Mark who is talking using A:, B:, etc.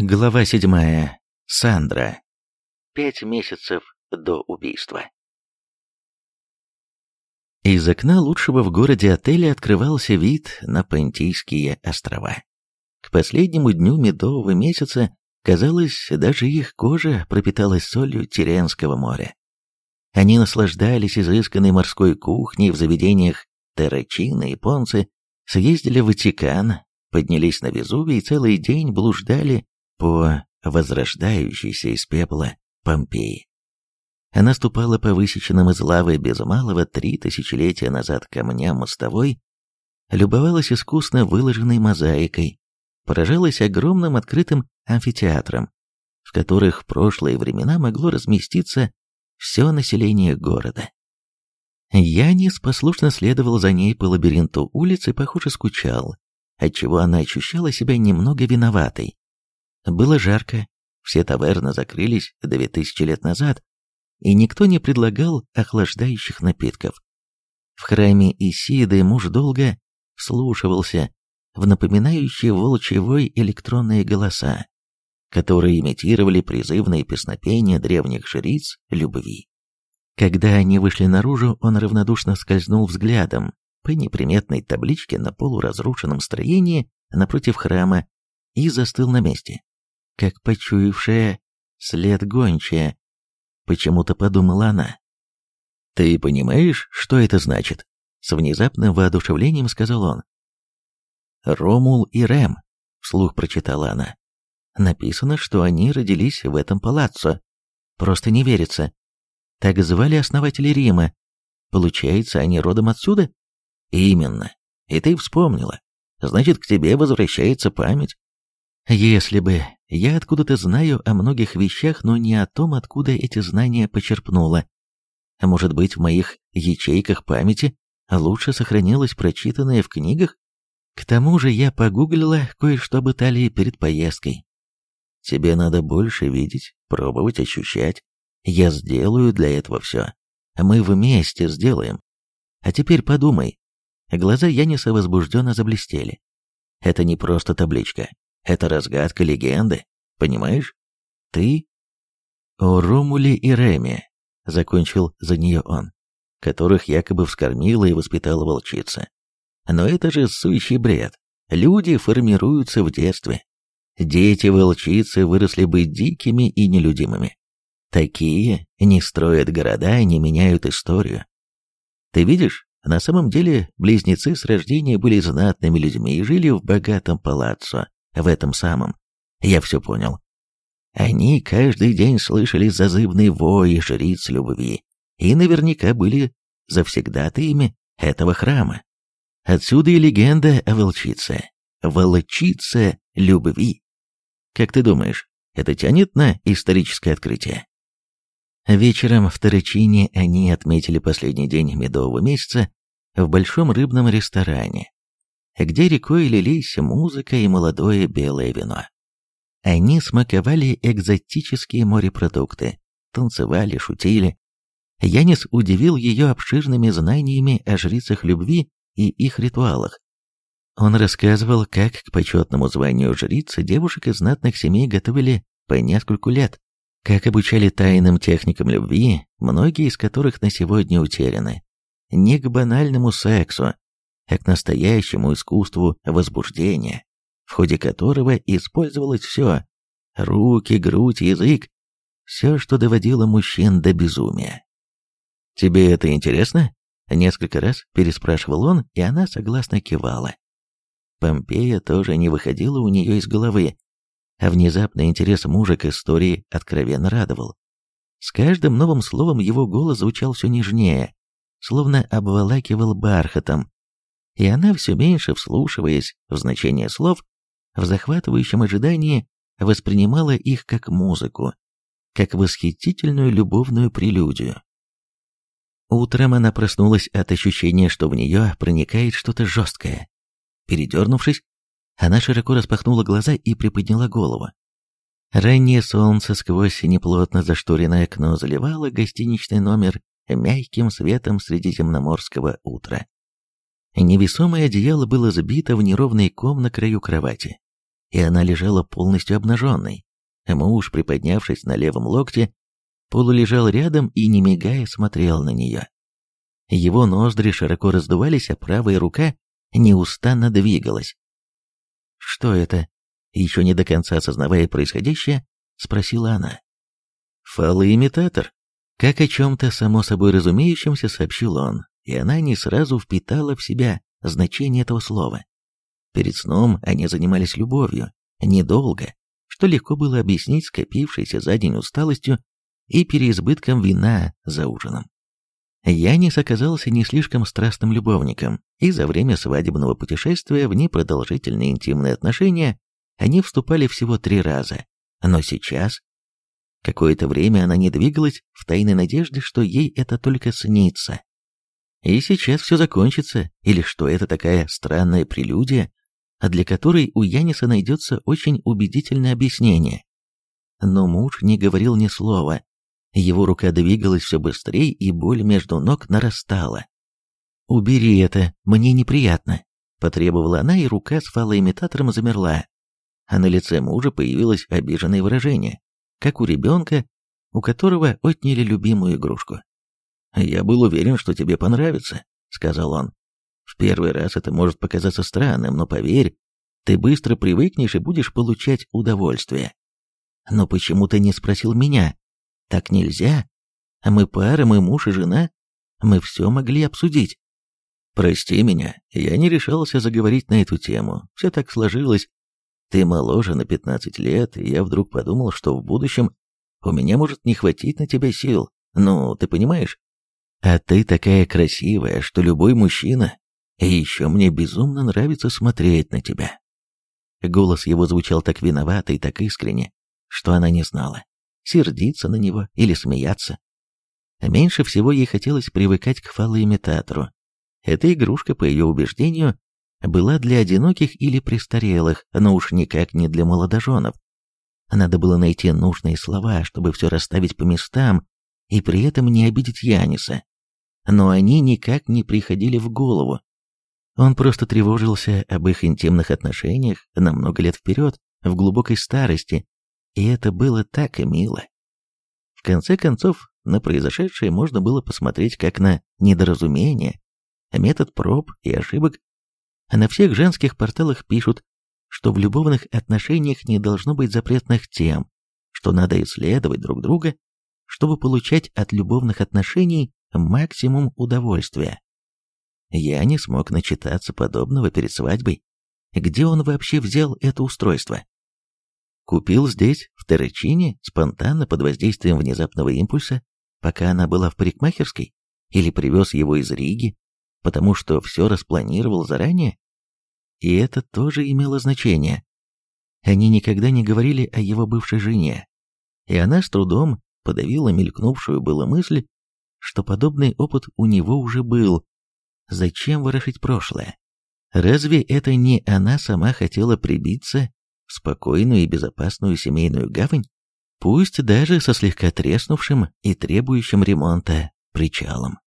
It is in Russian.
A: Глава седьмая. Сандра. Пять месяцев до убийства. Из окна лучшего в городе отеля открывался вид на Пантийские острова. К последнему дню медового месяца, казалось, даже их кожа пропиталась солью Теренского моря. Они наслаждались изысканной морской кухней в заведениях Террачина, японцы, съездили в Ватикан, поднялись на Везувий и целый день блуждали по возрождающейся из пепла Помпеи. Она ступала по высеченным из лавы без малого три тысячелетия назад камням мостовой, любовалась искусно выложенной мозаикой, поражалась огромным открытым амфитеатром, в которых в прошлые времена могло разместиться все население города. Янис послушно следовал за ней по лабиринту улиц и, похоже, скучал, отчего она ощущала себя немного виноватой, было жарко, все таверны закрылись две тысячи лет назад, и никто не предлагал охлаждающих напитков. В храме Исиды муж долго вслушивался в напоминающие волчевой электронные голоса, которые имитировали призывные песнопения древних жриц любви. Когда они вышли наружу, он равнодушно скользнул взглядом по неприметной табличке на полуразрушенном строении напротив храма и застыл на месте как почуявшая след гончая. Почему-то подумала она. «Ты понимаешь, что это значит?» С внезапным воодушевлением сказал он. «Ромул и Рэм», — вслух прочитала она. «Написано, что они родились в этом палаццо. Просто не верится. Так звали основатели Рима. Получается, они родом отсюда?» «Именно. И ты вспомнила. Значит, к тебе возвращается память». «Если бы», я откуда-то знаю о многих вещах, но не о том, откуда эти знания почерпнула. А Может быть, в моих ячейках памяти лучше сохранилось прочитанное в книгах? К тому же я погуглила кое-что об Италии перед поездкой. Тебе надо больше видеть, пробовать, ощущать. Я сделаю для этого все. Мы вместе сделаем. А теперь подумай. Глаза Яниса возбужденно заблестели. Это не просто табличка. Это разгадка легенды, понимаешь? Ты? О Ромуле и Реме, закончил за нее он, которых якобы вскормила и воспитала волчица. Но это же сущий бред. Люди формируются в детстве. Дети волчицы выросли бы дикими и нелюдимыми. Такие не строят города и не меняют историю. Ты видишь, на самом деле близнецы с рождения были знатными людьми и жили в богатом палаццо в этом самом. Я все понял. Они каждый день слышали зазывный вой жриц любви и наверняка были завсегдатаями этого храма. Отсюда и легенда о волчице. Волчице любви. Как ты думаешь, это тянет на историческое открытие? Вечером в Тарычине они отметили последний день медового месяца в большом рыбном ресторане, где рекой лились музыка и молодое белое вино. Они смаковали экзотические морепродукты, танцевали, шутили. Янис удивил ее обширными знаниями о жрицах любви и их ритуалах. Он рассказывал, как к почетному званию жрицы девушек из знатных семей готовили по нескольку лет, как обучали тайным техникам любви, многие из которых на сегодня утеряны, не к банальному сексу, а к настоящему искусству возбуждения, в ходе которого использовалось все – руки, грудь, язык, все, что доводило мужчин до безумия. «Тебе это интересно?» – несколько раз переспрашивал он, и она согласно кивала. Помпея тоже не выходила у нее из головы, а внезапный интерес мужа к истории откровенно радовал. С каждым новым словом его голос звучал все нежнее, словно обволакивал бархатом, и она все меньше, вслушиваясь в значение слов, в захватывающем ожидании воспринимала их как музыку, как восхитительную любовную прелюдию. Утром она проснулась от ощущения, что в нее проникает что-то жесткое. Передернувшись, она широко распахнула глаза и приподняла голову. Раннее солнце сквозь неплотно зашторенное окно заливало гостиничный номер мягким светом среди темноморского утра. Невесомое одеяло было забито в неровный ком на краю кровати, и она лежала полностью обнаженной. А муж, приподнявшись на левом локте, полулежал рядом и, не мигая, смотрел на нее. Его ноздри широко раздувались, а правая рука неустанно двигалась. «Что это?» Еще не до конца осознавая происходящее, спросила она. «Фалоимитатор», как о чем-то само собой разумеющемся сообщил он и она не сразу впитала в себя значение этого слова. Перед сном они занимались любовью, недолго, что легко было объяснить скопившейся за день усталостью и переизбытком вина за ужином. Янис оказался не слишком страстным любовником, и за время свадебного путешествия в непродолжительные интимные отношения они вступали всего три раза. Но сейчас... Какое-то время она не двигалась в тайной надежде, что ей это только снится. И сейчас все закончится, или что это такая странная прелюдия, а для которой у Яниса найдется очень убедительное объяснение. Но муж не говорил ни слова. Его рука двигалась все быстрее, и боль между ног нарастала. «Убери это, мне неприятно», — потребовала она, и рука с фалоимитатором замерла. А на лице мужа появилось обиженное выражение, как у ребенка, у которого отняли любимую игрушку. «Я был уверен, что тебе понравится», — сказал он. «В первый раз это может показаться странным, но поверь, ты быстро привыкнешь и будешь получать удовольствие». «Но почему ты не спросил меня? Так нельзя. А мы пара, мы муж и жена. Мы все могли обсудить». «Прости меня, я не решался заговорить на эту тему. Все так сложилось. Ты моложе на 15 лет, и я вдруг подумал, что в будущем у меня может не хватить на тебя сил. Ну, ты понимаешь?» А ты такая красивая, что любой мужчина. И еще мне безумно нравится смотреть на тебя». Голос его звучал так виновато и так искренне, что она не знала, сердиться на него или смеяться. Меньше всего ей хотелось привыкать к фалоимитатору. Эта игрушка, по ее убеждению, была для одиноких или престарелых, но уж никак не для молодоженов. Надо было найти нужные слова, чтобы все расставить по местам и при этом не обидеть Яниса но они никак не приходили в голову. Он просто тревожился об их интимных отношениях на много лет вперед, в глубокой старости, и это было так и мило. В конце концов, на произошедшее можно было посмотреть как на недоразумение, метод проб и ошибок. А на всех женских порталах пишут, что в любовных отношениях не должно быть запретных тем, что надо исследовать друг друга, чтобы получать от любовных отношений максимум удовольствия. Я не смог начитаться подобного перед свадьбой. Где он вообще взял это устройство? Купил здесь, в Террачине, спонтанно, под воздействием внезапного импульса, пока она была в парикмахерской? Или привез его из Риги, потому что все распланировал заранее? И это тоже имело значение. Они никогда не говорили о его бывшей жене, и она с трудом подавила мелькнувшую было мысль, что подобный опыт у него уже был. Зачем ворошить прошлое? Разве это не она сама хотела прибиться в спокойную и безопасную семейную гавань? Пусть даже со слегка треснувшим и требующим ремонта причалом.